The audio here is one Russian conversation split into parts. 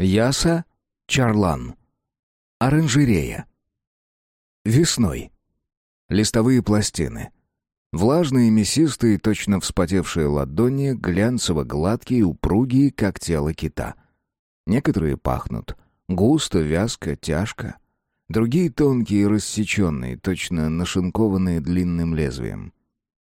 Яса Чарлан. Оранжерея. Весной. Листовые пластины. Влажные, мясистые, точно вспотевшие ладони, глянцево-гладкие, упругие, как тело кита. Некоторые пахнут. Густо, вязко, тяжко. Другие тонкие рассеченные, точно нашинкованные длинным лезвием.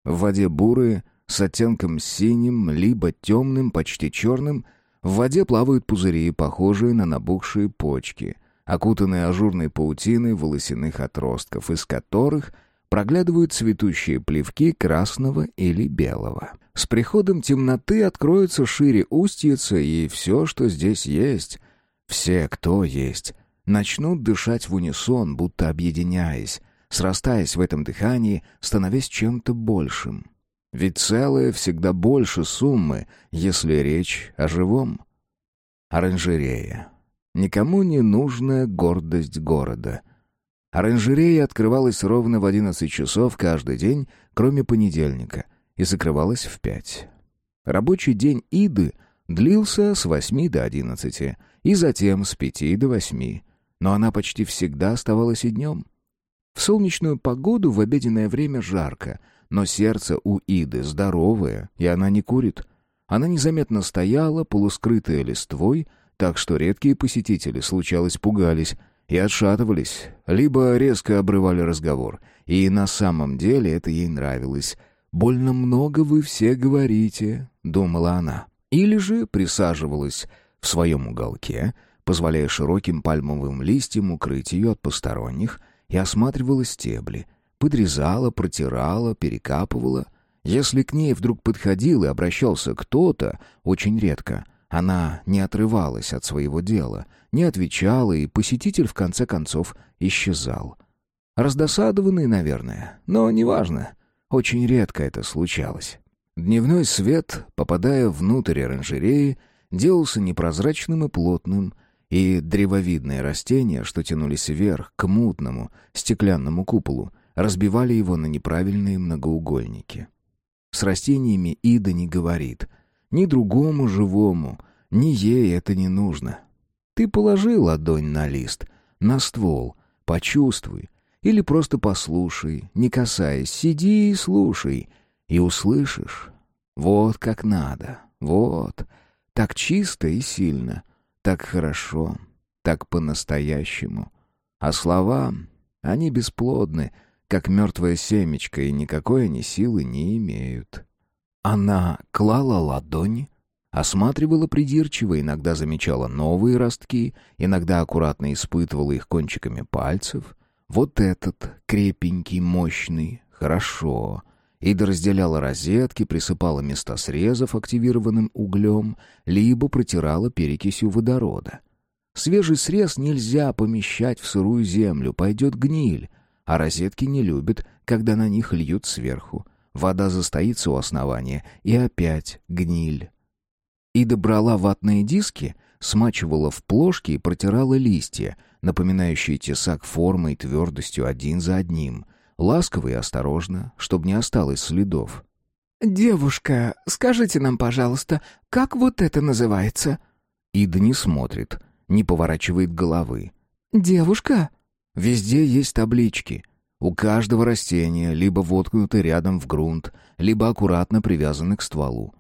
В воде бурые, с оттенком синим, либо темным, почти черным. В воде плавают пузыри, похожие на набухшие почки, окутанные ажурной паутиной волосяных отростков, из которых проглядывают цветущие плевки красного или белого. С приходом темноты откроются шире устьица, и все, что здесь есть, все, кто есть, начнут дышать в унисон, будто объединяясь, срастаясь в этом дыхании, становясь чем-то большим. Ведь целое всегда больше суммы, если речь о живом. Оранжерея. Никому не нужная гордость города. Оранжерея открывалась ровно в одиннадцать часов каждый день, кроме понедельника, и закрывалась в пять. Рабочий день Иды длился с восьми до одиннадцати, и затем с пяти до восьми но она почти всегда оставалась и днем. В солнечную погоду в обеденное время жарко, но сердце у Иды здоровое, и она не курит. Она незаметно стояла, полускрытая листвой, так что редкие посетители, случалось, пугались и отшатывались, либо резко обрывали разговор. И на самом деле это ей нравилось. «Больно много вы все говорите», — думала она. Или же присаживалась в своем уголке — позволяя широким пальмовым листьям укрыть ее от посторонних, и осматривала стебли, подрезала, протирала, перекапывала. Если к ней вдруг подходил и обращался кто-то, очень редко, она не отрывалась от своего дела, не отвечала, и посетитель в конце концов исчезал. Раздосадованный, наверное, но неважно. Очень редко это случалось. Дневной свет, попадая внутрь оранжереи, делался непрозрачным и плотным, и древовидные растения, что тянулись вверх, к мутному, стеклянному куполу, разбивали его на неправильные многоугольники. С растениями Ида не говорит. Ни другому живому, ни ей это не нужно. Ты положи ладонь на лист, на ствол, почувствуй, или просто послушай, не касаясь, сиди и слушай, и услышишь. Вот как надо, вот, так чисто и сильно — так хорошо, так по-настоящему. А слова, они бесплодны, как мертвое семечко, и никакой они силы не имеют. Она клала ладони, осматривала придирчиво, иногда замечала новые ростки, иногда аккуратно испытывала их кончиками пальцев. Вот этот, крепенький, мощный, хорошо. Ида разделяла розетки, присыпала места срезов активированным углем, либо протирала перекисью водорода. Свежий срез нельзя помещать в сырую землю, пойдет гниль, а розетки не любят, когда на них льют сверху. Вода застоится у основания, и опять гниль. Ида брала ватные диски, смачивала в плошки и протирала листья, напоминающие тесак формой и твердостью один за одним — ласково и осторожно, чтобы не осталось следов. «Девушка, скажите нам, пожалуйста, как вот это называется?» Ида не смотрит, не поворачивает головы. «Девушка?» Везде есть таблички. У каждого растения либо воткнуты рядом в грунт, либо аккуратно привязаны к стволу.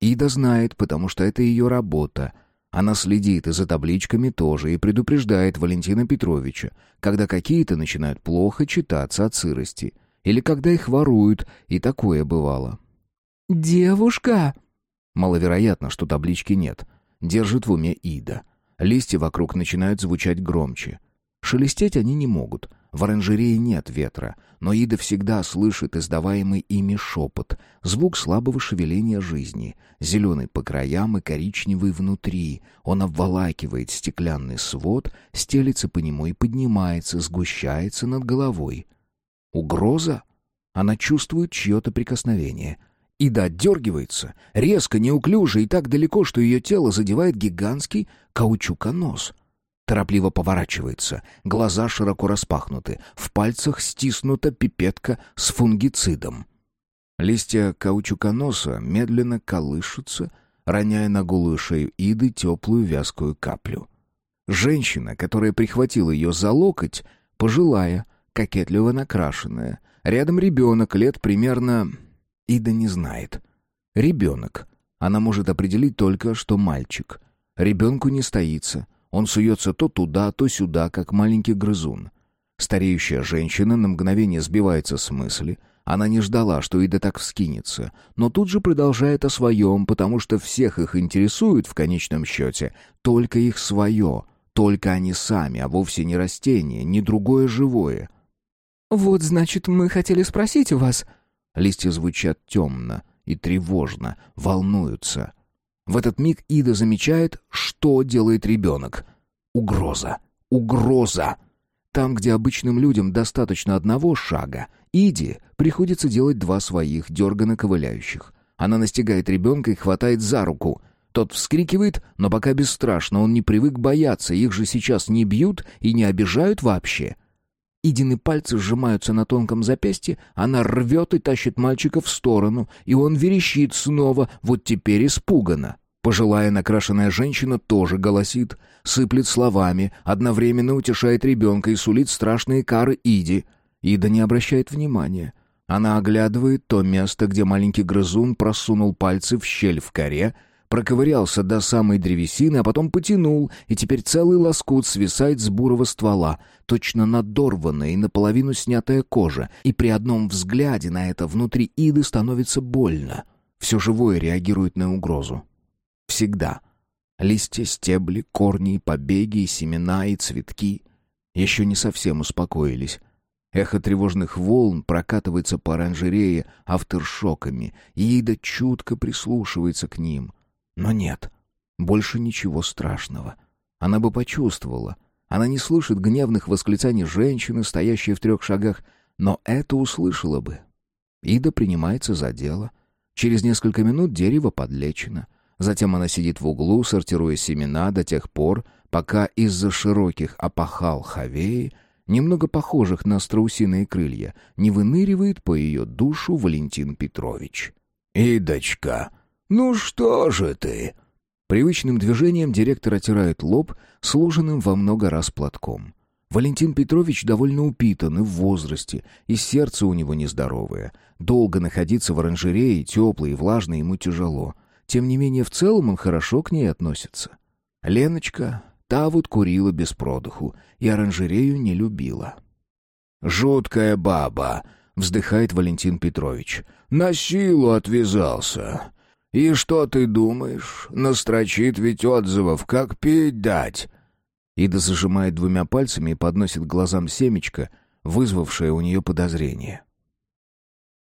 Ида знает, потому что это ее работа — она следит и за табличками тоже и предупреждает Валентина Петровича, когда какие-то начинают плохо читаться от сырости. Или когда их воруют, и такое бывало. «Девушка!» Маловероятно, что таблички нет. Держит в уме Ида. Листья вокруг начинают звучать громче. Шелестеть они не могут. В оранжерее нет ветра, но Ида всегда слышит издаваемый ими шепот, звук слабого шевеления жизни, зеленый по краям и коричневый внутри. Он обволакивает стеклянный свод, стелится по нему и поднимается, сгущается над головой. Угроза? Она чувствует чье-то прикосновение. Ида отдергивается, резко, неуклюже и так далеко, что ее тело задевает гигантский каучуконос — торопливо поворачивается, глаза широко распахнуты, в пальцах стиснута пипетка с фунгицидом. Листья каучуконоса медленно колышутся, роняя на голую шею Иды теплую вязкую каплю. Женщина, которая прихватила ее за локоть, пожилая, кокетливо накрашенная. Рядом ребенок, лет примерно... Ида не знает. Ребенок. Она может определить только, что мальчик. Ребенку не стоится. Он суется то туда, то сюда, как маленький грызун. Стареющая женщина на мгновение сбивается с мысли. Она не ждала, что Ида так вскинется, но тут же продолжает о своем, потому что всех их интересует, в конечном счете, только их свое, только они сами, а вовсе не растение, не другое живое. «Вот, значит, мы хотели спросить у вас...» Листья звучат темно и тревожно, волнуются. В этот миг Ида замечает, что делает ребенок. Угроза. Угроза. Там, где обычным людям достаточно одного шага, Иде приходится делать два своих, дерганно ковыляющих. Она настигает ребенка и хватает за руку. Тот вскрикивает, но пока бесстрашно, он не привык бояться, их же сейчас не бьют и не обижают вообще. — Идины пальцы сжимаются на тонком запястье, она рвет и тащит мальчика в сторону, и он верещит снова, вот теперь испуганно. Пожилая накрашенная женщина тоже голосит, сыплет словами, одновременно утешает ребенка и сулит страшные кары Иди. Ида не обращает внимания. Она оглядывает то место, где маленький грызун просунул пальцы в щель в коре, проковырялся до самой древесины, а потом потянул, и теперь целый лоскут свисает с бурого ствола, точно надорванная и наполовину снятая кожа, и при одном взгляде на это внутри Иды становится больно. Все живое реагирует на угрозу. Всегда. Листья, стебли, корни, побеги, семена и цветки еще не совсем успокоились. Эхо тревожных волн прокатывается по оранжерее авторшоками, и Ида чутко прислушивается к ним. Но нет, больше ничего страшного. Она бы почувствовала. Она не слышит гневных восклицаний женщины, стоящей в трех шагах, но это услышала бы. Ида принимается за дело. Через несколько минут дерево подлечено. Затем она сидит в углу, сортируя семена до тех пор, пока из-за широких опахал хавеи, немного похожих на страусиные крылья, не выныривает по ее душу Валентин Петрович. «Идочка!» «Ну что же ты?» Привычным движением директор отирает лоб, сложенным во много раз платком. Валентин Петрович довольно упитан и в возрасте, и сердце у него нездоровое. Долго находиться в оранжерее, теплой и влажной, ему тяжело. Тем не менее, в целом он хорошо к ней относится. Леночка, та вот курила без продыху и оранжерею не любила. «Жуткая баба!» — вздыхает Валентин Петрович. «На силу отвязался. И что ты думаешь? Настрочит ведь отзывов, как пить дать. Ида зажимает двумя пальцами и подносит глазам семечко, вызвавшее у нее подозрение.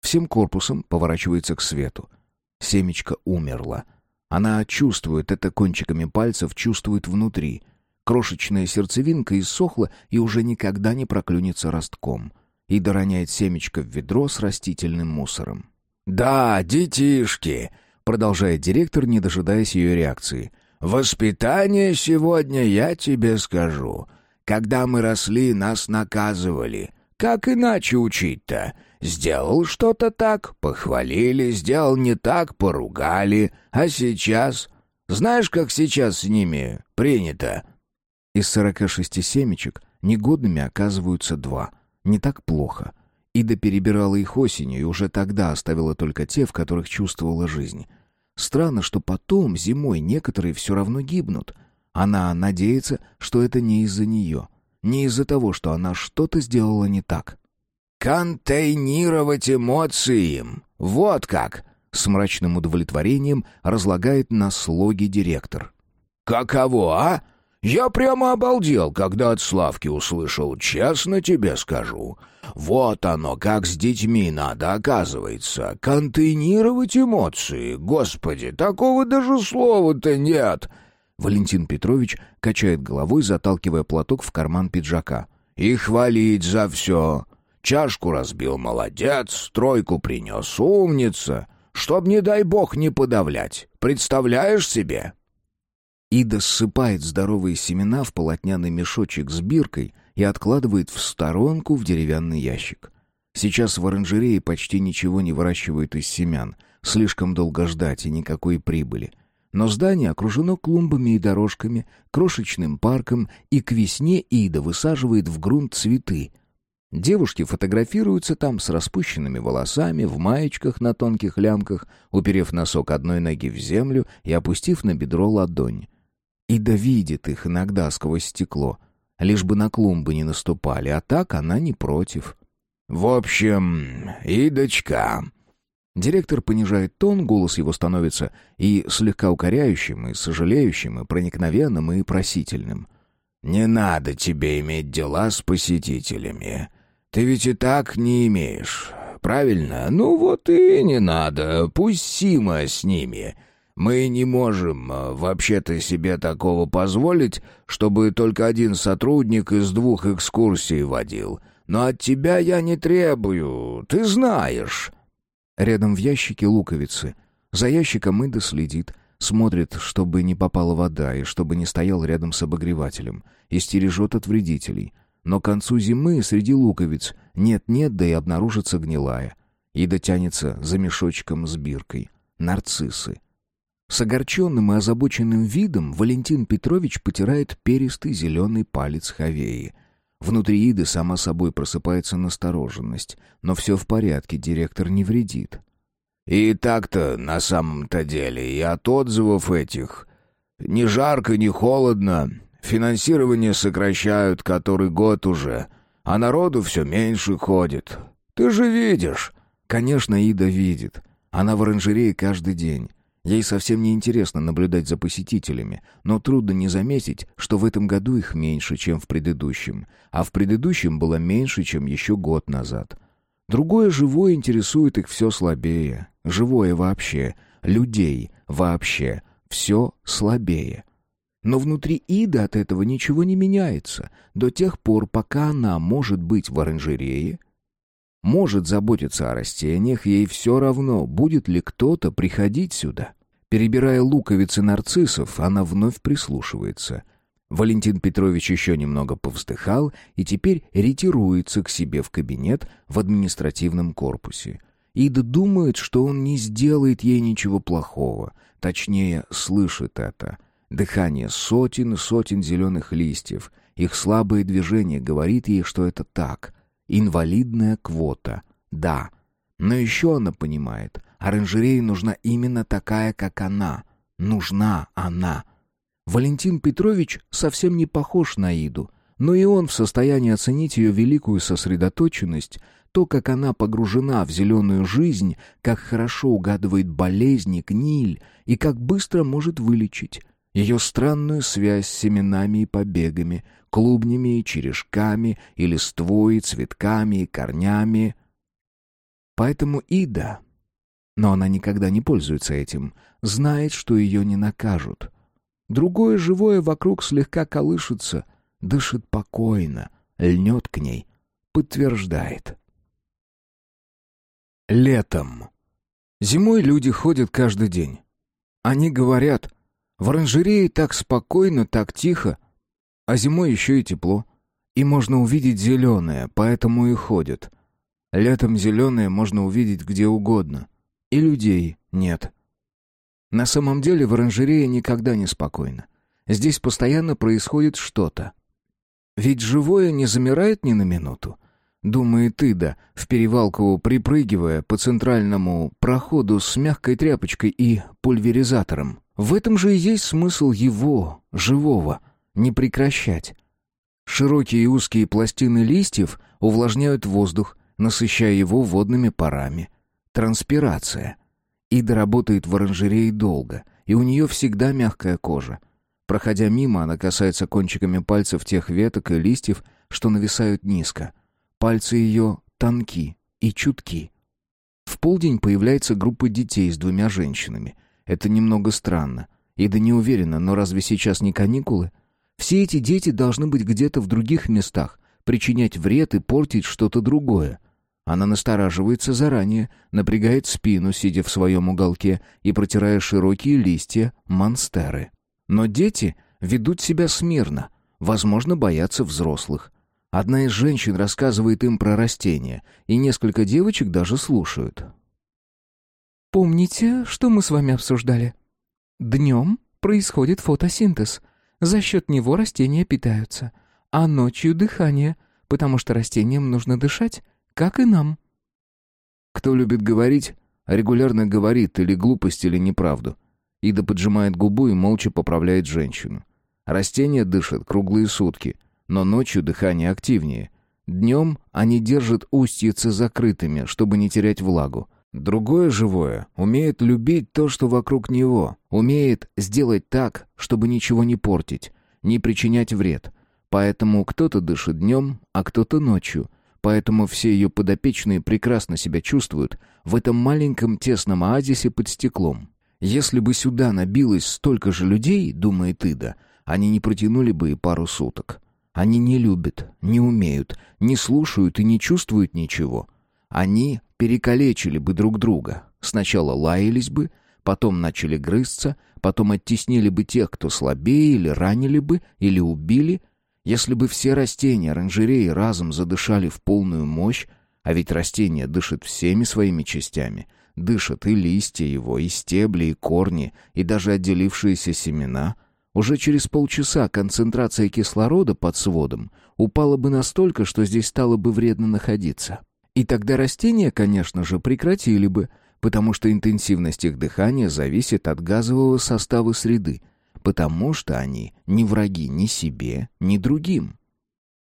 Всем корпусом поворачивается к свету. Семечко умерло. Она чувствует это кончиками пальцев, чувствует внутри. Крошечная сердцевинка иссохла и уже никогда не проклюнется ростком. Ида роняет семечко в ведро с растительным мусором. «Да, детишки!» Продолжает директор, не дожидаясь ее реакции. «Воспитание сегодня, я тебе скажу. Когда мы росли, нас наказывали. Как иначе учить-то? Сделал что-то так, похвалили, сделал не так, поругали. А сейчас? Знаешь, как сейчас с ними принято?» Из сорока шести семечек негодными оказываются два. Не так плохо. Ида перебирала их осенью и уже тогда оставила только те, в которых чувствовала жизнь. Странно, что потом, зимой, некоторые все равно гибнут. Она надеется, что это не из-за нее. Не из-за того, что она что-то сделала не так. «Контейнировать эмоции им! Вот как!» С мрачным удовлетворением разлагает на слоги директор. «Каково, а? Я прямо обалдел, когда от Славки услышал, честно тебе скажу. Вот оно, как с детьми надо, оказывается. Контейнировать эмоции. Господи, такого даже слова-то нет. Валентин Петрович качает головой, заталкивая платок в карман пиджака. И хвалить за все. Чашку разбил, молодец, тройку принес, умница. Чтоб, не дай бог, не подавлять. Представляешь себе? Ида ссыпает здоровые семена в полотняный мешочек с биркой и откладывает в сторонку в деревянный ящик. Сейчас в оранжерее почти ничего не выращивают из семян. Слишком долго ждать и никакой прибыли. Но здание окружено клумбами и дорожками, крошечным парком, и к весне Ида высаживает в грунт цветы. Девушки фотографируются там с распущенными волосами, в маечках на тонких лямках, уперев носок одной ноги в землю и опустив на бедро ладонь. Ида видит их иногда сквозь стекло, лишь бы на клумбы не наступали, а так она не против. «В общем, Идочка...» Директор понижает тон, голос его становится и слегка укоряющим, и сожалеющим, и проникновенным, и просительным. «Не надо тебе иметь дела с посетителями. Ты ведь и так не имеешь. Правильно? Ну вот и не надо. Пусть Сима с ними. Мы не можем э, вообще-то себе такого позволить, чтобы только один сотрудник из двух экскурсий водил. Но от тебя я не требую, ты знаешь». Рядом в ящике луковицы. За ящиком Ида следит, смотрит, чтобы не попала вода и чтобы не стоял рядом с обогревателем, и стережет от вредителей. Но к концу зимы среди луковиц нет-нет, да и обнаружится гнилая. Ида тянется за мешочком с биркой. Нарциссы. С огорченным и озабоченным видом Валентин Петрович потирает перистый зеленый палец Хавеи — Внутри Иды сама собой просыпается настороженность. Но все в порядке, директор не вредит. «И так-то, на самом-то деле, и от отзывов этих. Ни жарко, ни холодно. Финансирование сокращают который год уже, а народу все меньше ходит. Ты же видишь». Конечно, Ида видит. Она в оранжерее каждый день. Ей совсем не интересно наблюдать за посетителями, но трудно не заметить, что в этом году их меньше, чем в предыдущем, а в предыдущем было меньше, чем еще год назад. Другое живое интересует их все слабее. Живое вообще, людей вообще, все слабее. Но внутри Иды от этого ничего не меняется, до тех пор, пока она может быть в оранжерее, может заботиться о растениях, ей все равно, будет ли кто-то приходить сюда. Перебирая луковицы нарциссов, она вновь прислушивается. Валентин Петрович еще немного повздыхал и теперь ретируется к себе в кабинет в административном корпусе. Ида думает, что он не сделает ей ничего плохого, точнее, слышит это. Дыхание сотен и сотен зеленых листьев, их слабое движение говорит ей, что это так — Инвалидная квота. Да. Но еще она понимает, оранжерее нужна именно такая, как она. Нужна она. Валентин Петрович совсем не похож на Иду, но и он в состоянии оценить ее великую сосредоточенность, то, как она погружена в зеленую жизнь, как хорошо угадывает болезни, гниль и как быстро может вылечить ее странную связь с семенами и побегами, клубнями черешками, и листвой, цветками, и корнями. Поэтому Ида, но она никогда не пользуется этим, знает, что ее не накажут. Другое живое вокруг слегка колышется, дышит покойно, льнет к ней, подтверждает. Летом. Зимой люди ходят каждый день. Они говорят, в оранжерее так спокойно, так тихо, а зимой еще и тепло. И можно увидеть зеленое, поэтому и ходят. Летом зеленое можно увидеть где угодно. И людей нет. На самом деле в оранжерее никогда не спокойно. Здесь постоянно происходит что-то. Ведь живое не замирает ни на минуту. Думает Ида, в перевалку припрыгивая по центральному проходу с мягкой тряпочкой и пульверизатором. В этом же и есть смысл его, живого, не прекращать. Широкие и узкие пластины листьев увлажняют воздух, насыщая его водными парами. Транспирация. Ида работает в оранжерее долго, и у нее всегда мягкая кожа. Проходя мимо, она касается кончиками пальцев тех веток и листьев, что нависают низко. Пальцы ее тонки и чутки. В полдень появляется группа детей с двумя женщинами — это немного странно. Ида не уверена, но разве сейчас не каникулы? Все эти дети должны быть где-то в других местах, причинять вред и портить что-то другое. Она настораживается заранее, напрягает спину, сидя в своем уголке и протирая широкие листья монстеры. Но дети ведут себя смирно, возможно, боятся взрослых. Одна из женщин рассказывает им про растения, и несколько девочек даже слушают. «Помните, что мы с вами обсуждали?» Днем происходит фотосинтез. За счет него растения питаются. А ночью дыхание, потому что растениям нужно дышать, как и нам. Кто любит говорить, регулярно говорит или глупость, или неправду. Ида поджимает губу и молча поправляет женщину. Растения дышат круглые сутки, но ночью дыхание активнее. Днем они держат устьицы закрытыми, чтобы не терять влагу. Другое живое умеет любить то, что вокруг него, умеет сделать так, чтобы ничего не портить, не причинять вред. Поэтому кто-то дышит днем, а кто-то ночью. Поэтому все ее подопечные прекрасно себя чувствуют в этом маленьком тесном оазисе под стеклом. Если бы сюда набилось столько же людей, думает Ида, они не протянули бы и пару суток. Они не любят, не умеют, не слушают и не чувствуют ничего. Они перекалечили бы друг друга. Сначала лаялись бы, потом начали грызться, потом оттеснили бы тех, кто слабее, или ранили бы, или убили. Если бы все растения оранжереи разом задышали в полную мощь, а ведь растение дышит всеми своими частями, дышат и листья его, и стебли, и корни, и даже отделившиеся семена, уже через полчаса концентрация кислорода под сводом упала бы настолько, что здесь стало бы вредно находиться. И тогда растения, конечно же, прекратили бы, потому что интенсивность их дыхания зависит от газового состава среды, потому что они не враги ни себе, ни другим.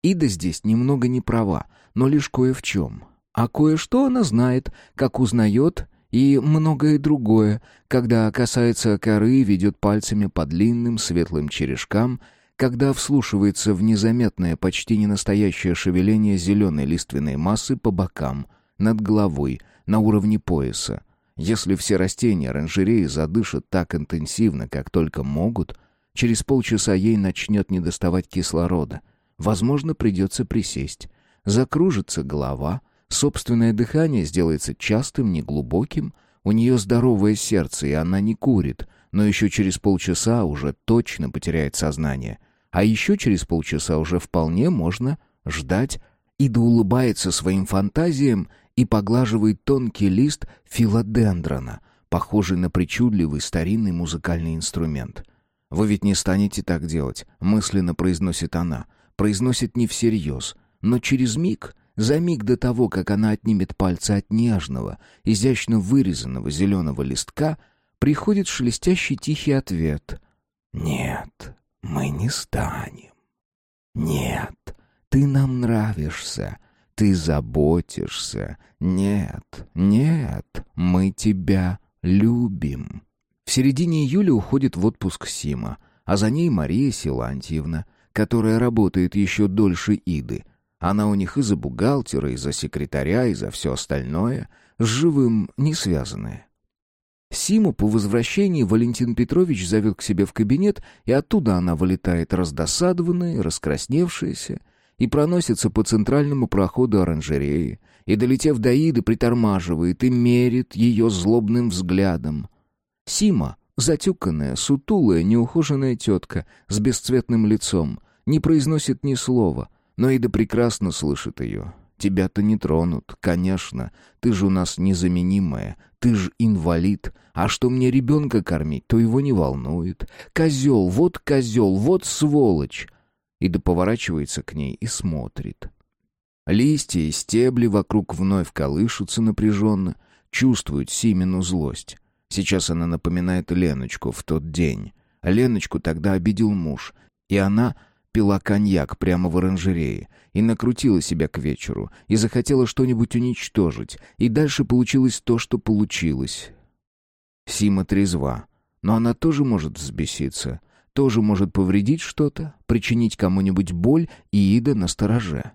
Ида здесь немного не права, но лишь кое в чем. А кое-что она знает, как узнает и многое другое, когда касается коры, ведет пальцами по длинным светлым черешкам — когда вслушивается в незаметное, почти ненастоящее шевеление зеленой лиственной массы по бокам, над головой, на уровне пояса. Если все растения оранжереи задышат так интенсивно, как только могут, через полчаса ей начнет недоставать кислорода. Возможно, придется присесть. Закружится голова, собственное дыхание сделается частым, неглубоким, у нее здоровое сердце, и она не курит, но еще через полчаса уже точно потеряет сознание. А еще через полчаса уже вполне можно ждать. Ида улыбается своим фантазиям и поглаживает тонкий лист филодендрона, похожий на причудливый старинный музыкальный инструмент. «Вы ведь не станете так делать», — мысленно произносит она. Произносит не всерьез, но через миг, за миг до того, как она отнимет пальцы от нежного, изящно вырезанного зеленого листка, приходит шелестящий тихий ответ. «Нет, мы не станем. Нет, ты нам нравишься, ты заботишься. Нет, нет, мы тебя любим. В середине июля уходит в отпуск Сима, а за ней Мария Силантьевна, которая работает еще дольше Иды. Она у них и за бухгалтера, и за секретаря, и за все остальное, с живым не связанное. Симу по возвращении Валентин Петрович зовет к себе в кабинет, и оттуда она вылетает раздосадованная, раскрасневшаяся, и проносится по центральному проходу оранжереи, и, долетев до Иды, притормаживает и мерит ее злобным взглядом. Сима, затюканная, сутулая, неухоженная тетка с бесцветным лицом, не произносит ни слова, но Ида прекрасно слышит ее. Тебя-то не тронут, конечно. Ты же у нас незаменимая. Ты ж инвалид. А что мне ребенка кормить, то его не волнует. Козел, вот козел, вот сволочь. Ида поворачивается к ней и смотрит. Листья и стебли вокруг вновь колышутся напряженно, чувствуют Симину злость. Сейчас она напоминает Леночку в тот день. Леночку тогда обидел муж, и она пила коньяк прямо в оранжерее и накрутила себя к вечеру, и захотела что-нибудь уничтожить, и дальше получилось то, что получилось. Сима трезва, но она тоже может взбеситься, тоже может повредить что-то, причинить кому-нибудь боль, и Ида на стороже.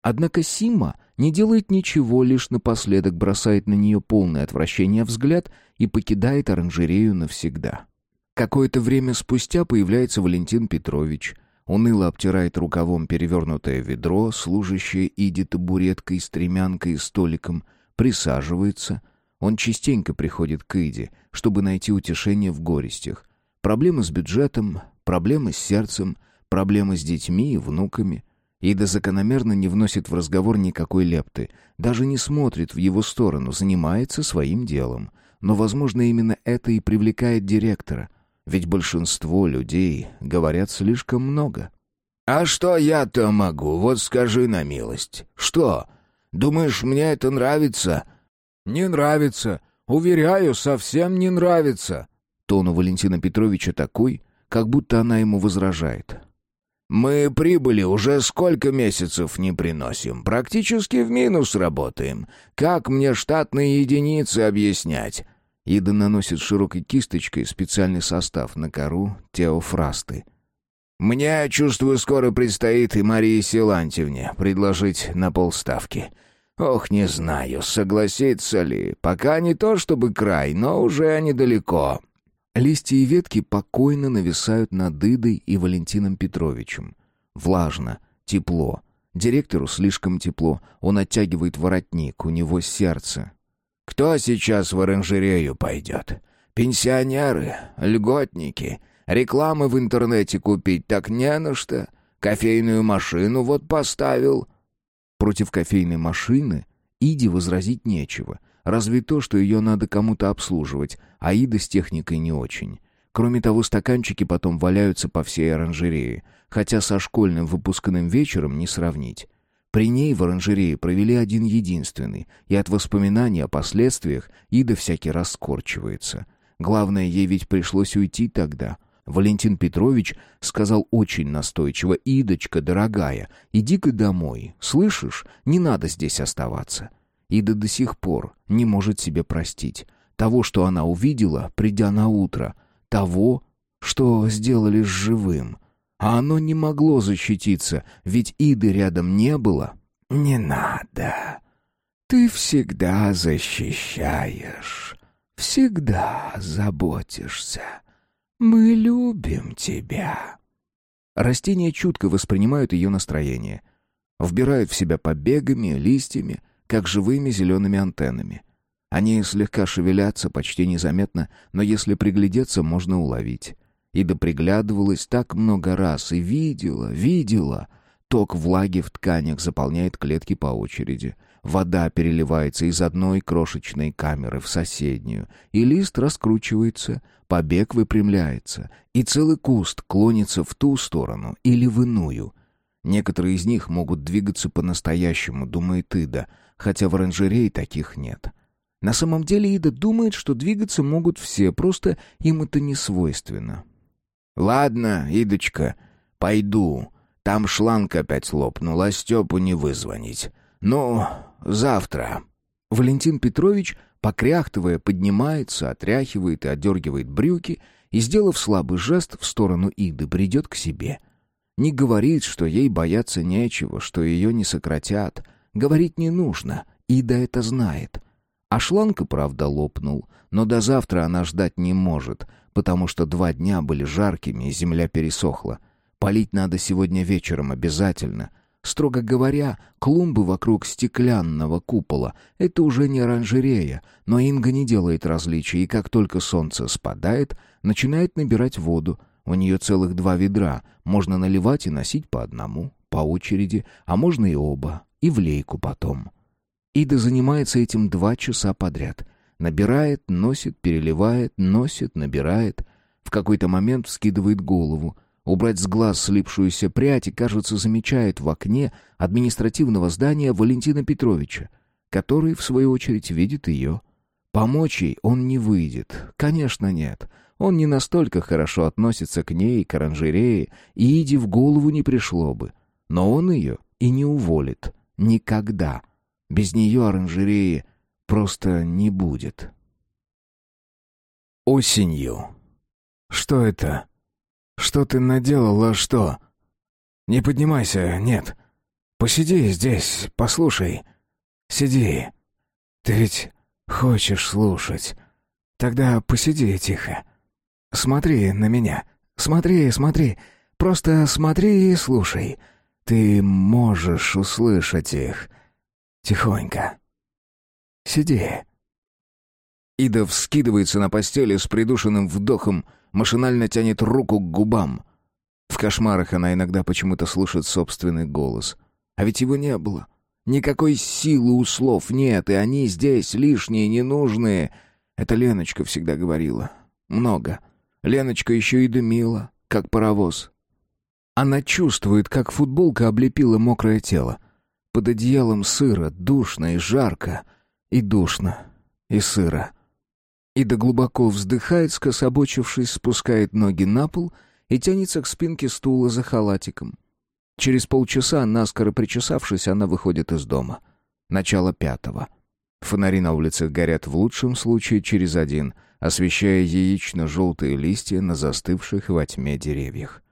Однако Сима не делает ничего, лишь напоследок бросает на нее полное отвращение взгляд и покидает оранжерею навсегда. Какое-то время спустя появляется Валентин Петрович — уныло обтирает рукавом перевернутое ведро, служащее Иди табуреткой, стремянкой и столиком, присаживается. Он частенько приходит к Иде, чтобы найти утешение в горестях. Проблемы с бюджетом, проблемы с сердцем, проблемы с детьми и внуками. Ида закономерно не вносит в разговор никакой лепты, даже не смотрит в его сторону, занимается своим делом. Но, возможно, именно это и привлекает директора. Ведь большинство людей говорят слишком много. «А что я-то могу? Вот скажи на милость. Что? Думаешь, мне это нравится?» «Не нравится. Уверяю, совсем не нравится». Тон у Валентина Петровича такой, как будто она ему возражает. «Мы прибыли уже сколько месяцев не приносим. Практически в минус работаем. Как мне штатные единицы объяснять?» Ида наносит широкой кисточкой специальный состав на кору теофрасты. «Мне, чувствую, скоро предстоит и Марии Силантьевне предложить на полставки. Ох, не знаю, согласится ли. Пока не то чтобы край, но уже недалеко». Листья и ветки покойно нависают над Идой и Валентином Петровичем. Влажно, тепло. Директору слишком тепло. Он оттягивает воротник, у него сердце. «Кто сейчас в оранжерею пойдет? Пенсионеры? Льготники? Рекламы в интернете купить так не на что. Кофейную машину вот поставил». Против кофейной машины Иде возразить нечего — Разве то, что ее надо кому-то обслуживать, а Ида с техникой не очень. Кроме того, стаканчики потом валяются по всей оранжерее, хотя со школьным выпускным вечером не сравнить. При ней в оранжерее провели один единственный, и от воспоминаний о последствиях Ида всякий раз скорчивается. Главное, ей ведь пришлось уйти тогда. Валентин Петрович сказал очень настойчиво, «Идочка, дорогая, иди-ка домой, слышишь? Не надо здесь оставаться». Ида до сих пор не может себе простить того, что она увидела, придя на утро, того, что сделали с живым. А оно не могло защититься, ведь Иды рядом не было. «Не надо. Ты всегда защищаешь, всегда заботишься. Мы любим тебя». Растения чутко воспринимают ее настроение. Вбирают в себя побегами, листьями, как живыми зелеными антеннами. Они слегка шевелятся, почти незаметно, но если приглядеться, можно уловить. Ида приглядывалась так много раз и видела, видела. Ток влаги в тканях заполняет клетки по очереди. Вода переливается из одной крошечной камеры в соседнюю, и лист раскручивается, побег выпрямляется, и целый куст клонится в ту сторону или в иную. Некоторые из них могут двигаться по-настоящему, думает Ида, хотя в оранжерее таких нет. На самом деле Ида думает, что двигаться могут все, просто им это не свойственно. «Ладно, Идочка, пойду. Там шланг опять лопнул, а Степу не вызвонить. Ну, завтра». Валентин Петрович, покряхтывая, поднимается, отряхивает и отдергивает брюки и, сделав слабый жест в сторону Иды, бредет к себе. Не говорит, что ей бояться нечего, что ее не сократят — Говорить не нужно, Ида это знает. А шланг правда лопнул, но до завтра она ждать не может, потому что два дня были жаркими и земля пересохла. Полить надо сегодня вечером обязательно. Строго говоря, клумбы вокруг стеклянного купола — это уже не оранжерея, но Инга не делает различий, и как только солнце спадает, начинает набирать воду. У нее целых два ведра, можно наливать и носить по одному, по очереди, а можно и оба, и в лейку потом. Ида занимается этим два часа подряд. Набирает, носит, переливает, носит, набирает. В какой-то момент вскидывает голову. Убрать с глаз слипшуюся прядь и, кажется, замечает в окне административного здания Валентина Петровича, который, в свою очередь, видит ее. Помочь ей он не выйдет. Конечно, нет. Он не настолько хорошо относится к ней, к оранжерее, и Иде в голову не пришло бы. Но он ее и не уволит. Никогда. Без нее оранжереи просто не будет. Осенью. Что это? Что ты наделала, что? Не поднимайся, нет. Посиди здесь, послушай. Сиди. Ты ведь хочешь слушать. Тогда посиди тихо. Смотри на меня. Смотри, смотри. Просто смотри и слушай. Ты можешь услышать их. Тихонько. Сиди. Ида вскидывается на постели с придушенным вдохом, машинально тянет руку к губам. В кошмарах она иногда почему-то слышит собственный голос. А ведь его не было. Никакой силы у слов нет, и они здесь лишние, ненужные. Это Леночка всегда говорила. Много. Леночка еще и дымила, как паровоз. Она чувствует, как футболка облепила мокрое тело. Под одеялом сыро, душно и жарко. И душно, и сыро. Ида глубоко вздыхает, скособочившись, спускает ноги на пол и тянется к спинке стула за халатиком. Через полчаса, наскоро причесавшись, она выходит из дома. Начало пятого. Фонари на улицах горят в лучшем случае через один, освещая яично-желтые листья на застывших во тьме деревьях.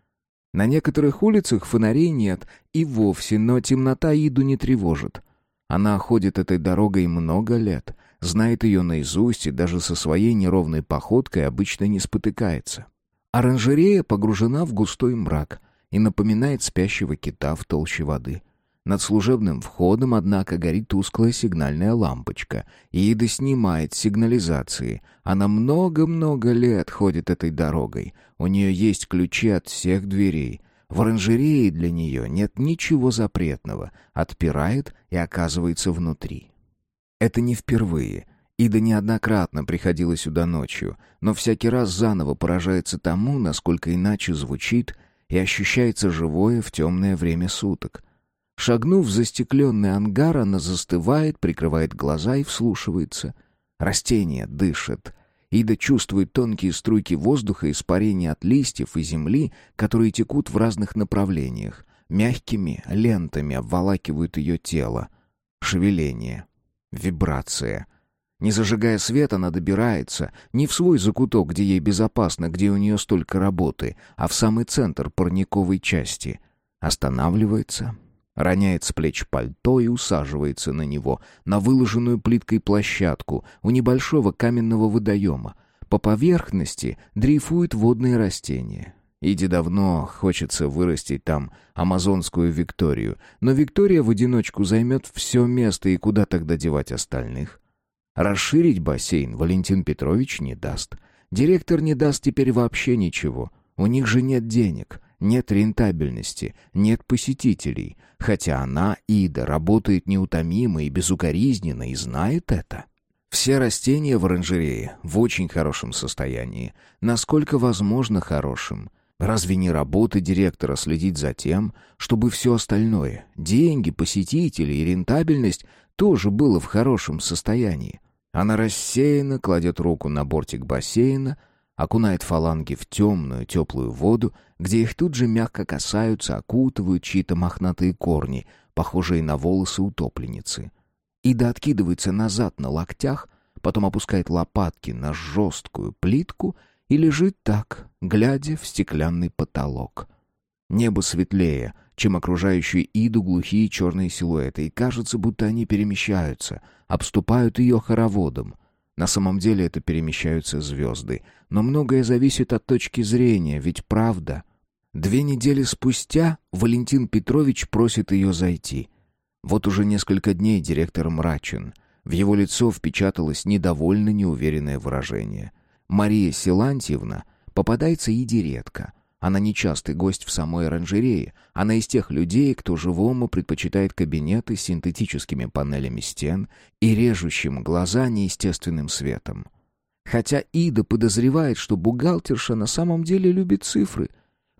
На некоторых улицах фонарей нет и вовсе, но темнота Иду не тревожит. Она ходит этой дорогой много лет, знает ее наизусть и даже со своей неровной походкой обычно не спотыкается. Оранжерея погружена в густой мрак и напоминает спящего кита в толще воды. Над служебным входом, однако, горит тусклая сигнальная лампочка. Ида снимает сигнализации. Она много-много лет ходит этой дорогой. У нее есть ключи от всех дверей. В оранжерее для нее нет ничего запретного. Отпирает и оказывается внутри. Это не впервые. Ида неоднократно приходила сюда ночью, но всякий раз заново поражается тому, насколько иначе звучит и ощущается живое в темное время суток — Шагнув в застекленный ангар, она застывает, прикрывает глаза и вслушивается. Растение дышит. Ида чувствует тонкие струйки воздуха, испарения от листьев и земли, которые текут в разных направлениях. Мягкими лентами обволакивают ее тело. Шевеление. Вибрация. Не зажигая свет, она добирается не в свой закуток, где ей безопасно, где у нее столько работы, а в самый центр парниковой части. Останавливается, роняет с плеч пальто и усаживается на него, на выложенную плиткой площадку у небольшого каменного водоема. По поверхности дрейфуют водные растения. Иди давно хочется вырастить там амазонскую Викторию, но Виктория в одиночку займет все место, и куда тогда девать остальных? Расширить бассейн Валентин Петрович не даст. Директор не даст теперь вообще ничего. У них же нет денег нет рентабельности, нет посетителей, хотя она, Ида, работает неутомимо и безукоризненно и знает это. Все растения в оранжерее в очень хорошем состоянии, насколько возможно хорошим. Разве не работа директора следить за тем, чтобы все остальное, деньги, посетители и рентабельность тоже было в хорошем состоянии? Она рассеянно кладет руку на бортик бассейна, окунает фаланги в темную, теплую воду, где их тут же мягко касаются, окутывают чьи-то мохнатые корни, похожие на волосы утопленницы. Ида откидывается назад на локтях, потом опускает лопатки на жесткую плитку и лежит так, глядя в стеклянный потолок. Небо светлее, чем окружающие Иду глухие черные силуэты, и кажется, будто они перемещаются, обступают ее хороводом — на самом деле это перемещаются звезды. Но многое зависит от точки зрения, ведь правда. Две недели спустя Валентин Петрович просит ее зайти. Вот уже несколько дней директор мрачен. В его лицо впечаталось недовольно неуверенное выражение. Мария Силантьевна попадается Иде редко. Она нечастый гость в самой оранжерее. Она из тех людей, кто живому предпочитает кабинеты с синтетическими панелями стен и режущим глаза неестественным светом. Хотя Ида подозревает, что бухгалтерша на самом деле любит цифры.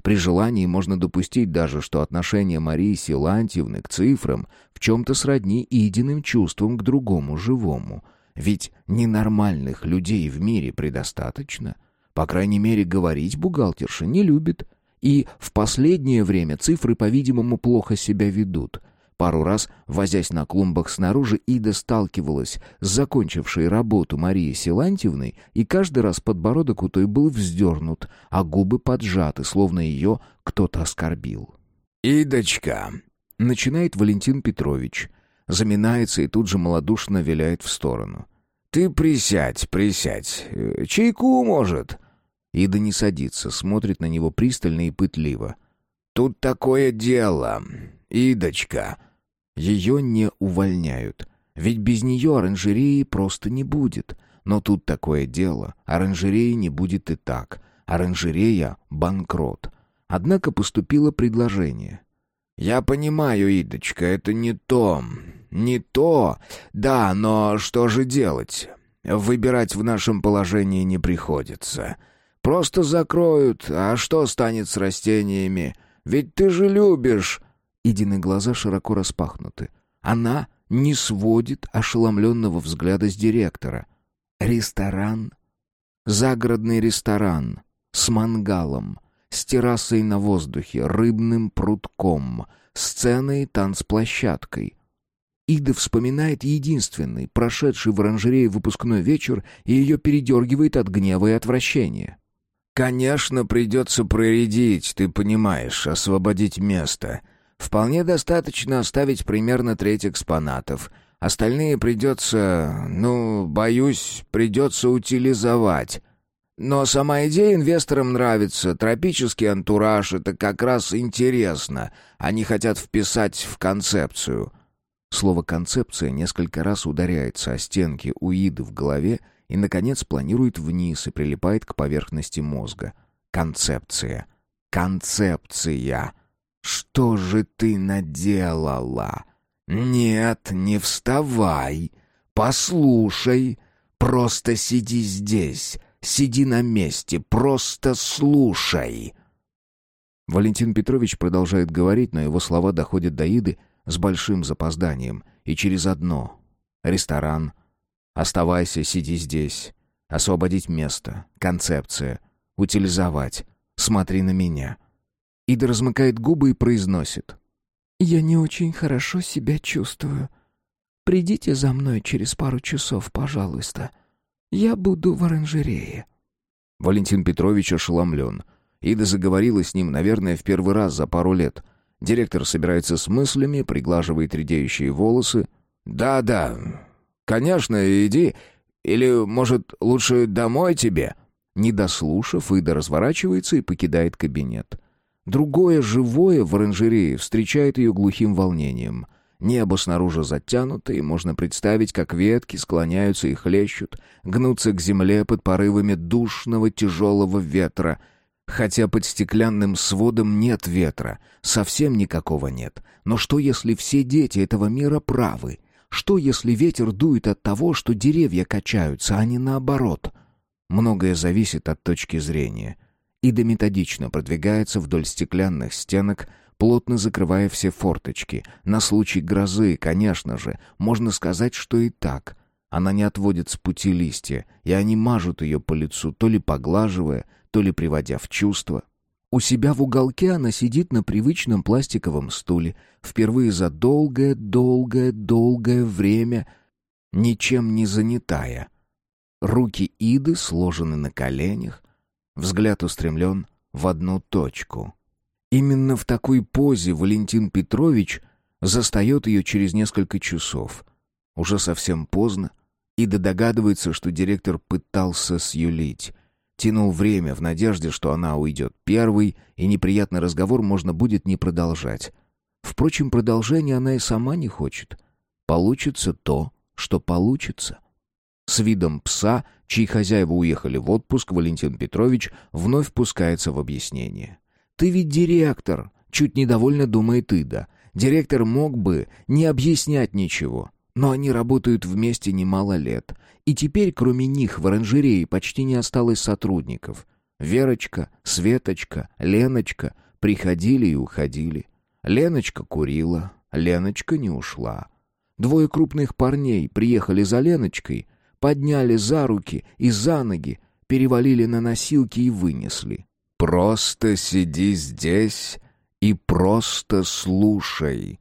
При желании можно допустить даже, что отношение Марии Силантьевны к цифрам в чем-то сродни Идиным чувствам к другому живому. Ведь ненормальных людей в мире предостаточно — по крайней мере, говорить бухгалтерша не любит. И в последнее время цифры, по-видимому, плохо себя ведут. Пару раз, возясь на клумбах снаружи, Ида сталкивалась с закончившей работу Марией Силантьевной, и каждый раз подбородок у той был вздернут, а губы поджаты, словно ее кто-то оскорбил. «Идочка!» — начинает Валентин Петрович. Заминается и тут же малодушно виляет в сторону. «Ты присядь, присядь. Чайку, может?» Ида не садится, смотрит на него пристально и пытливо. «Тут такое дело, Идочка!» Ее не увольняют. Ведь без нее оранжереи просто не будет. Но тут такое дело. Оранжереи не будет и так. Оранжерея — банкрот. Однако поступило предложение. «Я понимаю, Идочка, это не то. Не то. Да, но что же делать? Выбирать в нашем положении не приходится. Просто закроют, а что станет с растениями? Ведь ты же любишь...» Идины глаза широко распахнуты. Она не сводит ошеломленного взгляда с директора. Ресторан. Загородный ресторан. С мангалом. С террасой на воздухе, рыбным прутком, сценой танцплощадкой. Ида вспоминает единственный, прошедший в оранжерее выпускной вечер, и ее передергивает от гнева и отвращения. «Конечно, придется проредить, ты понимаешь, освободить место. Вполне достаточно оставить примерно треть экспонатов. Остальные придется, ну, боюсь, придется утилизовать. Но сама идея инвесторам нравится. Тропический антураж — это как раз интересно. Они хотят вписать в концепцию». Слово «концепция» несколько раз ударяется о стенки у в голове и, наконец, планирует вниз и прилипает к поверхности мозга. Концепция. Концепция. Что же ты наделала? Нет, не вставай. Послушай. Просто сиди здесь. Сиди на месте. Просто слушай. Валентин Петрович продолжает говорить, но его слова доходят до Иды с большим запозданием и через одно. Ресторан. Оставайся, сиди здесь. Освободить место. Концепция. Утилизовать. Смотри на меня. Ида размыкает губы и произносит. «Я не очень хорошо себя чувствую. Придите за мной через пару часов, пожалуйста. Я буду в оранжерее». Валентин Петрович ошеломлен. Ида заговорила с ним, наверное, в первый раз за пару лет. Директор собирается с мыслями, приглаживает редеющие волосы. «Да-да, конечно, иди. Или, может, лучше домой тебе?» Не дослушав, Ида разворачивается и покидает кабинет. Другое живое в оранжерее встречает ее глухим волнением. Небо снаружи затянуто, и можно представить, как ветки склоняются и хлещут, гнутся к земле под порывами душного тяжелого ветра. Хотя под стеклянным сводом нет ветра, совсем никакого нет. Но что, если все дети этого мира правы? Что, если ветер дует от того, что деревья качаются, а не наоборот? Многое зависит от точки зрения — Ида методично продвигается вдоль стеклянных стенок, плотно закрывая все форточки. На случай грозы, конечно же, можно сказать, что и так. Она не отводит с пути листья, и они мажут ее по лицу, то ли поглаживая, то ли приводя в чувство. У себя в уголке она сидит на привычном пластиковом стуле, впервые за долгое-долгое-долгое время ничем не занятая. Руки Иды сложены на коленях, Взгляд устремлен в одну точку. Именно в такой позе Валентин Петрович застает ее через несколько часов. Уже совсем поздно. Ида догадывается, что директор пытался сюлить. Тянул время в надежде, что она уйдет первой, и неприятный разговор можно будет не продолжать. Впрочем, продолжения она и сама не хочет. Получится то, что получится. С видом пса, чьи хозяева уехали в отпуск, Валентин Петрович вновь пускается в объяснение. «Ты ведь директор!» — чуть недовольно думает Ида. «Директор мог бы не объяснять ничего». Но они работают вместе немало лет. И теперь, кроме них, в оранжерее почти не осталось сотрудников. Верочка, Светочка, Леночка приходили и уходили. Леночка курила, Леночка не ушла. Двое крупных парней приехали за Леночкой — подняли за руки и за ноги, перевалили на носилки и вынесли. «Просто сиди здесь и просто слушай».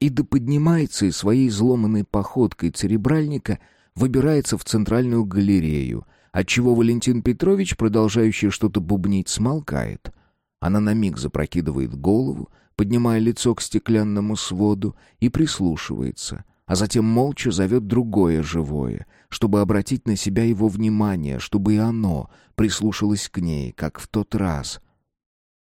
Ида поднимается и своей изломанной походкой церебральника выбирается в центральную галерею, отчего Валентин Петрович, продолжающий что-то бубнить, смолкает. Она на миг запрокидывает голову, поднимая лицо к стеклянному своду и прислушивается — а затем молча зовет другое живое, чтобы обратить на себя его внимание, чтобы и оно прислушалось к ней, как в тот раз.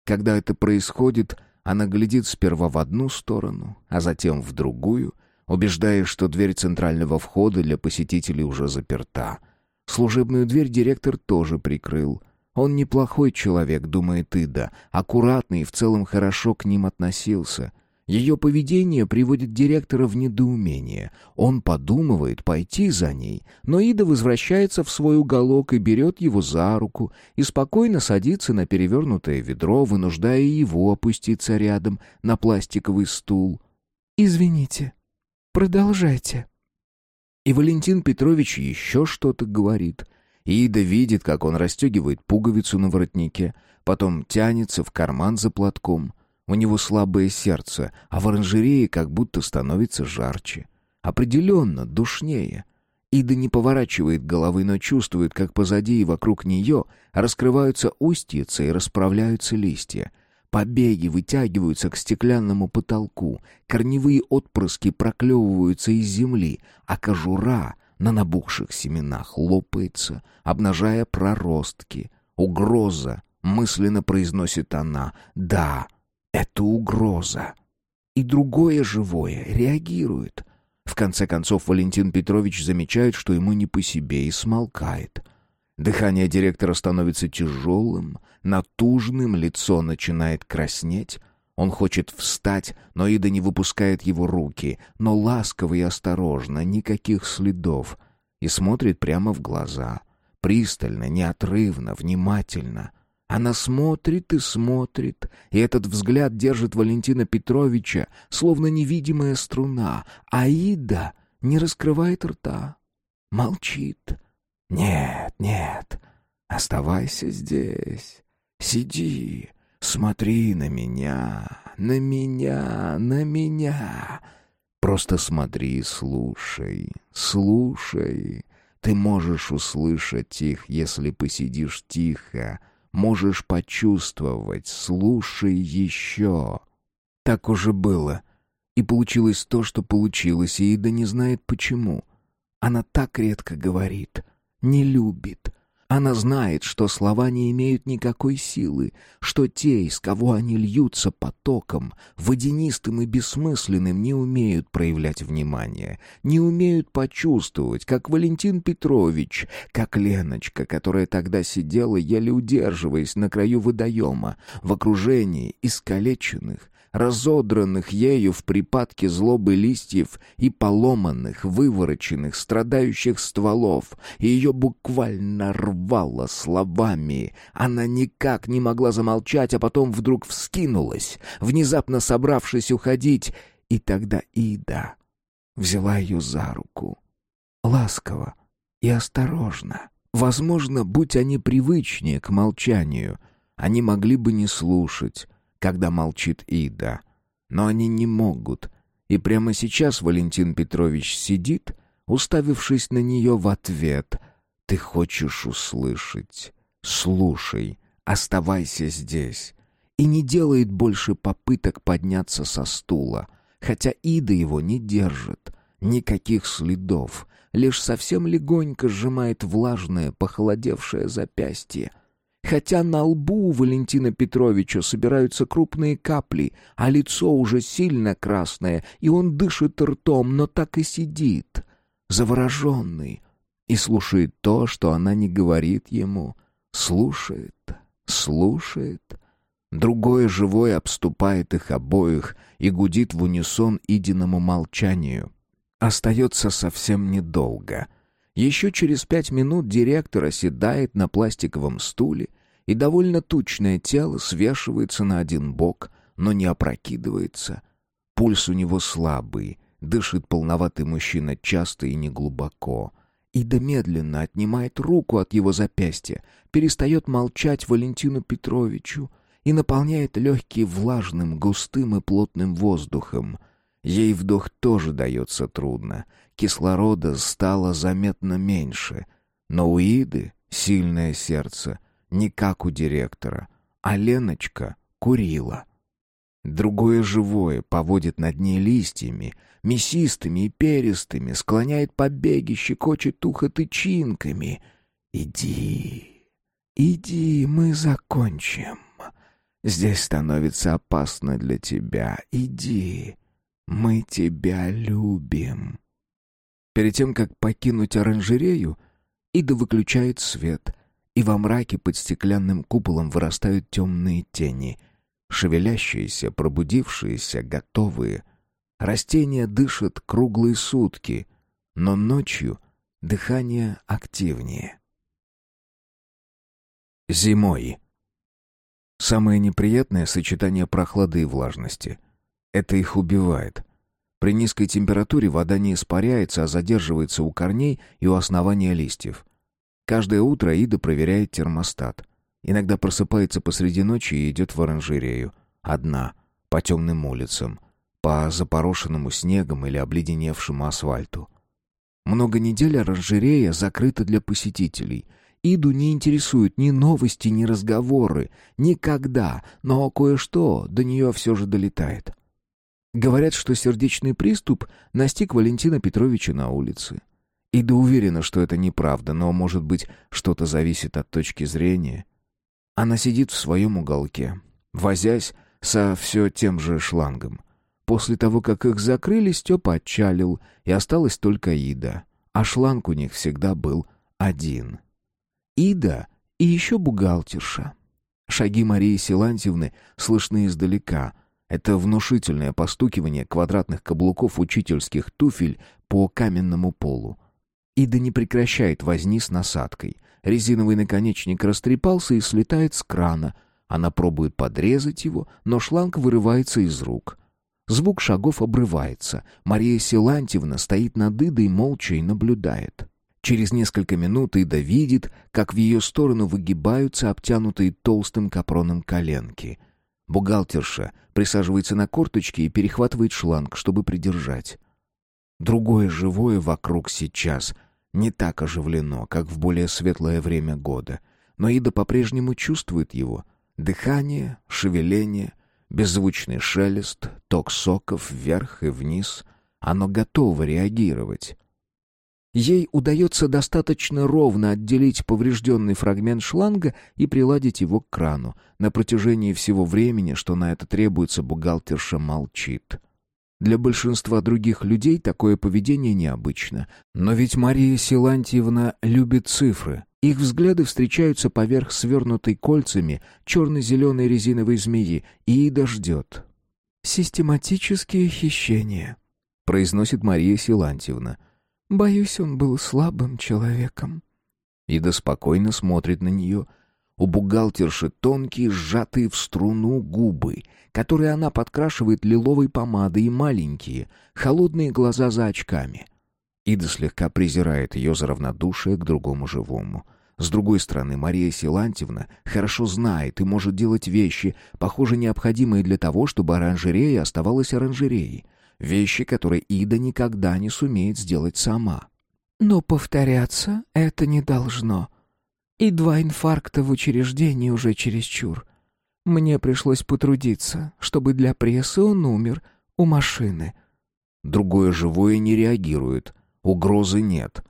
Когда это происходит, она глядит сперва в одну сторону, а затем в другую, убеждаясь, что дверь центрального входа для посетителей уже заперта. Служебную дверь директор тоже прикрыл. Он неплохой человек, думает Ида, аккуратный и в целом хорошо к ним относился — Ее поведение приводит директора в недоумение. Он подумывает пойти за ней, но Ида возвращается в свой уголок и берет его за руку и спокойно садится на перевернутое ведро, вынуждая его опуститься рядом на пластиковый стул. «Извините, продолжайте». И Валентин Петрович еще что-то говорит. Ида видит, как он расстегивает пуговицу на воротнике, потом тянется в карман за платком — у него слабое сердце, а в оранжерее как будто становится жарче. Определенно, душнее. Ида не поворачивает головы, но чувствует, как позади и вокруг нее раскрываются устьицы и расправляются листья. Побеги вытягиваются к стеклянному потолку, корневые отпрыски проклевываются из земли, а кожура на набухших семенах лопается, обнажая проростки. «Угроза!» — мысленно произносит она. «Да, это угроза. И другое живое реагирует. В конце концов Валентин Петрович замечает, что ему не по себе и смолкает. Дыхание директора становится тяжелым, натужным, лицо начинает краснеть. Он хочет встать, но Ида не выпускает его руки, но ласково и осторожно, никаких следов, и смотрит прямо в глаза, пристально, неотрывно, внимательно — она смотрит и смотрит, и этот взгляд держит Валентина Петровича, словно невидимая струна, а Ида не раскрывает рта, молчит. «Нет, нет, оставайся здесь, сиди, смотри на меня, на меня, на меня». Просто смотри и слушай, слушай. Ты можешь услышать их, если посидишь тихо, можешь почувствовать, слушай еще. Так уже было. И получилось то, что получилось, и Ида не знает почему. Она так редко говорит, не любит, она знает, что слова не имеют никакой силы, что те, из кого они льются потоком, водянистым и бессмысленным, не умеют проявлять внимание, не умеют почувствовать, как Валентин Петрович, как Леночка, которая тогда сидела, еле удерживаясь на краю водоема, в окружении искалеченных, разодранных ею в припадке злобы листьев и поломанных, вывороченных, страдающих стволов, и ее буквально рвало словами. Она никак не могла замолчать, а потом вдруг вскинулась, внезапно собравшись уходить, и тогда Ида взяла ее за руку. Ласково и осторожно. Возможно, будь они привычнее к молчанию, они могли бы не слушать, когда молчит Ида. Но они не могут. И прямо сейчас Валентин Петрович сидит, уставившись на нее в ответ. «Ты хочешь услышать? Слушай, оставайся здесь». И не делает больше попыток подняться со стула, хотя Ида его не держит. Никаких следов, лишь совсем легонько сжимает влажное, похолодевшее запястье — Хотя на лбу Валентина Петровича собираются крупные капли, а лицо уже сильно красное, и он дышит ртом, но так и сидит, завороженный, и слушает то, что она не говорит ему. Слушает, слушает. Другое живое обступает их обоих и гудит в унисон идиному молчанию. Остается совсем недолго — еще через пять минут директор оседает на пластиковом стуле, и довольно тучное тело свешивается на один бок, но не опрокидывается. Пульс у него слабый, дышит полноватый мужчина часто и неглубоко. Ида медленно отнимает руку от его запястья, перестает молчать Валентину Петровичу и наполняет легкие влажным, густым и плотным воздухом. Ей вдох тоже дается трудно — Кислорода стало заметно меньше, но у Иды сильное сердце, не как у директора, а Леночка курила. Другое живое поводит над ней листьями, мясистыми и перистыми, склоняет побеги, щекочет ухо тычинками. «Иди, иди, мы закончим. Здесь становится опасно для тебя. Иди, мы тебя любим». Перед тем, как покинуть оранжерею, Ида выключает свет, и во мраке под стеклянным куполом вырастают темные тени. Шевелящиеся, пробудившиеся, готовые. Растения дышат круглые сутки, но ночью дыхание активнее. Зимой. Самое неприятное сочетание прохлады и влажности. Это их убивает. При низкой температуре вода не испаряется, а задерживается у корней и у основания листьев. Каждое утро Ида проверяет термостат. Иногда просыпается посреди ночи и идет в оранжерею. Одна, по темным улицам, по запорошенному снегом или обледеневшему асфальту. Много недель оранжерея закрыта для посетителей. Иду не интересуют ни новости, ни разговоры. Никогда, но кое-что до нее все же долетает. Говорят, что сердечный приступ настиг Валентина Петровича на улице. Ида уверена, что это неправда, но, может быть, что-то зависит от точки зрения. Она сидит в своем уголке, возясь со все тем же шлангом. После того, как их закрыли, Степа отчалил, и осталась только Ида. А шланг у них всегда был один. Ида и еще бухгалтерша. Шаги Марии Силантьевны слышны издалека — это внушительное постукивание квадратных каблуков учительских туфель по каменному полу. Ида не прекращает возни с насадкой. Резиновый наконечник растрепался и слетает с крана. Она пробует подрезать его, но шланг вырывается из рук. Звук шагов обрывается. Мария Силантьевна стоит над Идой молча и наблюдает. Через несколько минут Ида видит, как в ее сторону выгибаются обтянутые толстым капроном коленки — Бухгалтерша присаживается на корточки и перехватывает шланг, чтобы придержать. Другое живое вокруг сейчас не так оживлено, как в более светлое время года. Но Ида по-прежнему чувствует его. Дыхание, шевеление, беззвучный шелест, ток соков вверх и вниз. Оно готово реагировать. Ей удается достаточно ровно отделить поврежденный фрагмент шланга и приладить его к крану. На протяжении всего времени, что на это требуется, бухгалтерша молчит. Для большинства других людей такое поведение необычно. Но ведь Мария Силантьевна любит цифры. Их взгляды встречаются поверх свернутой кольцами черно-зеленой резиновой змеи, и Ида ждет. «Систематические хищения», — произносит Мария Силантьевна. Боюсь, он был слабым человеком. Ида спокойно смотрит на нее. У бухгалтерши тонкие, сжатые в струну губы, которые она подкрашивает лиловой помадой, и маленькие, холодные глаза за очками. Ида слегка презирает ее за равнодушие к другому живому. С другой стороны, Мария Силантьевна хорошо знает и может делать вещи, похоже, необходимые для того, чтобы оранжерея оставалась оранжереей. Вещи, которые Ида никогда не сумеет сделать сама. Но повторяться это не должно. И два инфаркта в учреждении уже чересчур. Мне пришлось потрудиться, чтобы для прессы он умер у машины. Другое живое не реагирует. Угрозы нет.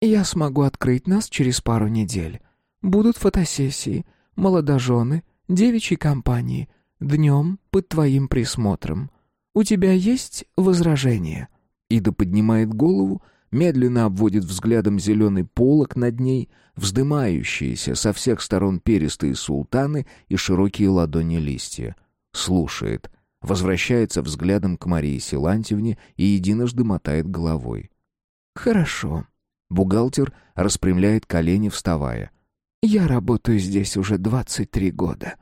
Я смогу открыть нас через пару недель. Будут фотосессии, молодожены, девичьи компании. Днем под твоим присмотром. «У тебя есть возражения?» Ида поднимает голову, медленно обводит взглядом зеленый полог над ней, вздымающиеся со всех сторон перистые султаны и широкие ладони листья. Слушает, возвращается взглядом к Марии Силантьевне и единожды мотает головой. «Хорошо». Бухгалтер распрямляет колени, вставая. «Я работаю здесь уже двадцать три года».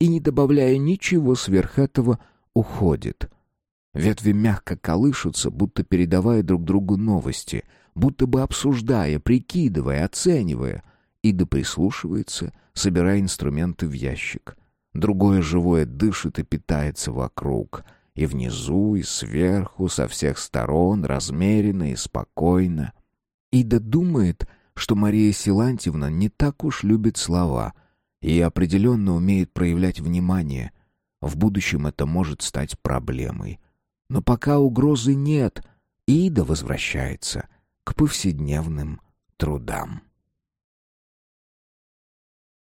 И, не добавляя ничего сверх этого, уходит. Ветви мягко колышутся, будто передавая друг другу новости, будто бы обсуждая, прикидывая, оценивая. Ида прислушивается, собирая инструменты в ящик. Другое живое дышит и питается вокруг. И внизу, и сверху, со всех сторон, размеренно и спокойно. Ида думает, что Мария Силантьевна не так уж любит слова и определенно умеет проявлять внимание. В будущем это может стать проблемой. Но пока угрозы нет, Ида возвращается к повседневным трудам.